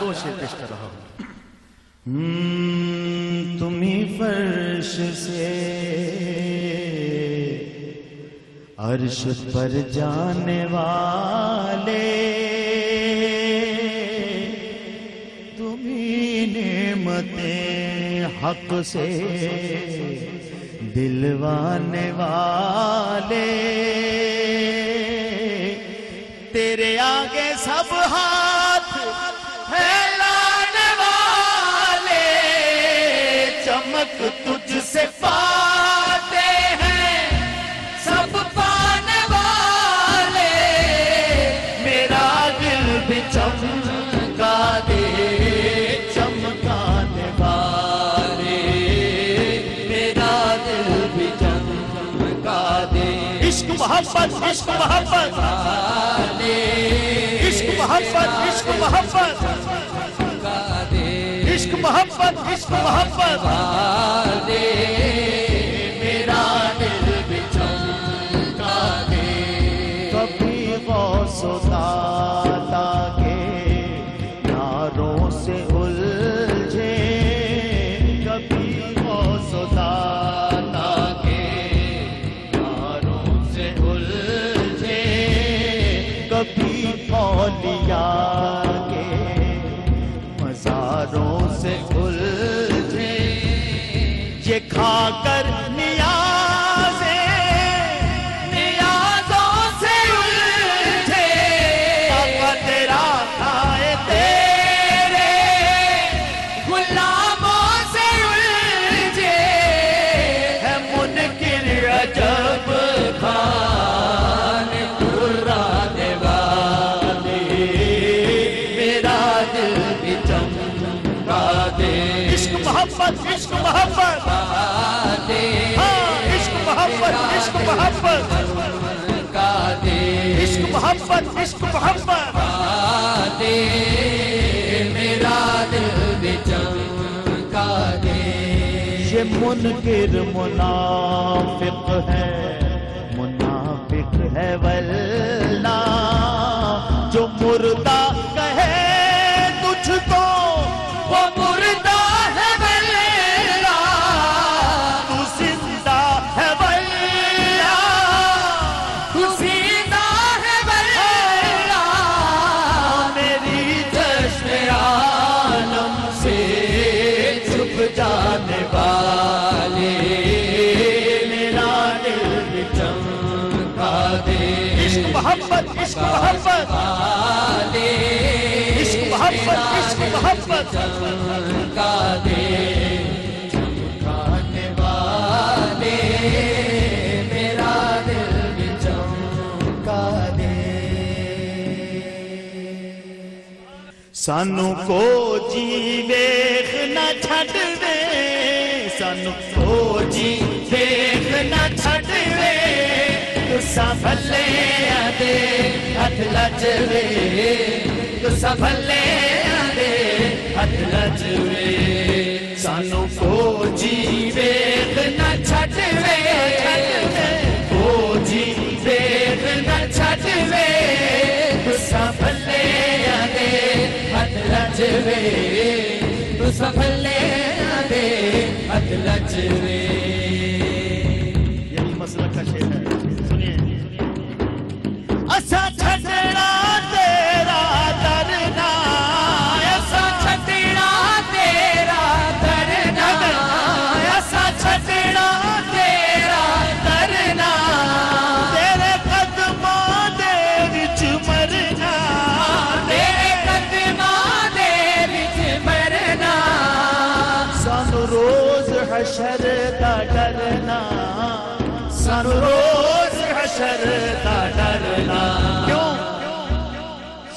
دو شیر پیش کر رہا ہوں۔ ہم، تمہیں فرش سے عرش پر جانے والے تمہیں نعمتیں حق سے دلوانے والے۔ تیرے آگے سب ہاتھ تجھ سے پاتے ہیں سب پانے والے۔ میرا دل بھی چمکا دے چمکانے والے۔ میرا دل بھی چمکا دے۔ عشق محبت عشق محبت۔ عشق محبت عشق محبت۔ محبت عشق محبت۔ میرا دل دے کبھی غوث و داتا کے ناروں سے الجھے۔ کبھی غوث و داتا کے ناروں سے الجھے۔ کبھی اولیاء محبت۔ ہاں، عشق محبت عشق محبت عشق محبت۔ عشق محبت عشق محبت۔ میرا دل بھی چمکا دے یہ منکر منافق ہے منافق ہے، واللہ۔ جو مردہ عشق محبت عشق محبت۔ عشق محبت عشق محبت۔ چمکا دے چمکانے والے میرا دل چمکا دے سانو کو جی ویخ نہ چھڈ دے سانو کو جی تسا بھلے آدے ہاتھ لچ وے تسا آدے سانو کو جی نہ وے کو جی نہ وے تسا آدے ہاتھ لچ وے تسا آدے سانو روز حشر دا ڈرنا کیوں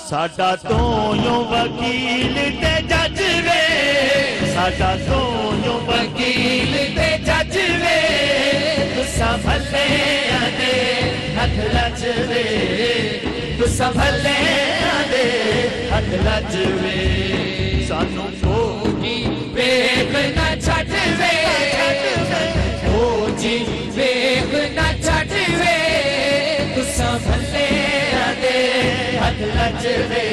ساڈا تو یوں وکیل تے جج وے ساڈا تو یوں وکیل تے جج وے تسا بھلے آدے ہاتھ لچ وے تسا بھلے آدے ہاتھ لچ وے بھلے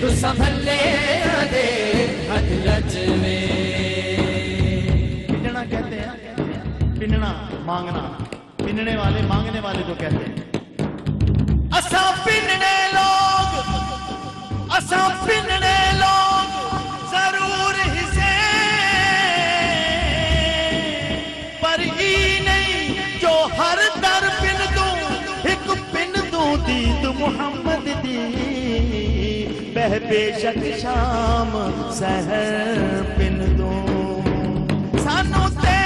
تو ہاتھ لچ وے تسا بھلے لجوے پننا کہتے ہیں پننا مانگنا پننے والے مانگنے والے کو کہتے ہیں اسا پننے لوگ اسا پننے ہے بے شک شام سہر پن دوں سانو تیری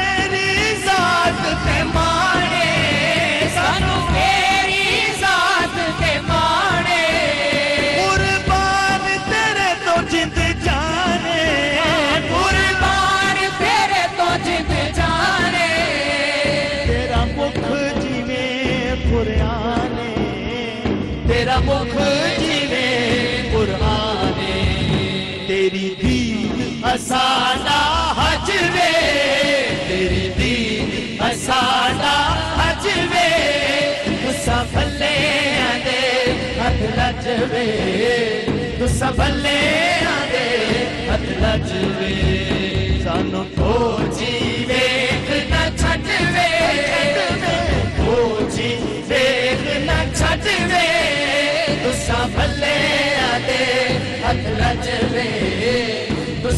تیری دین اسانا حج وے تیری دین اسانا حج وے تسا بھلے آدے ہاتھ لج وے تسا بھلے آدے ہاتھ لج وے سانو تو جیوے نہ چھٹ وے او جی دیکھ نہ چھٹ وے تسا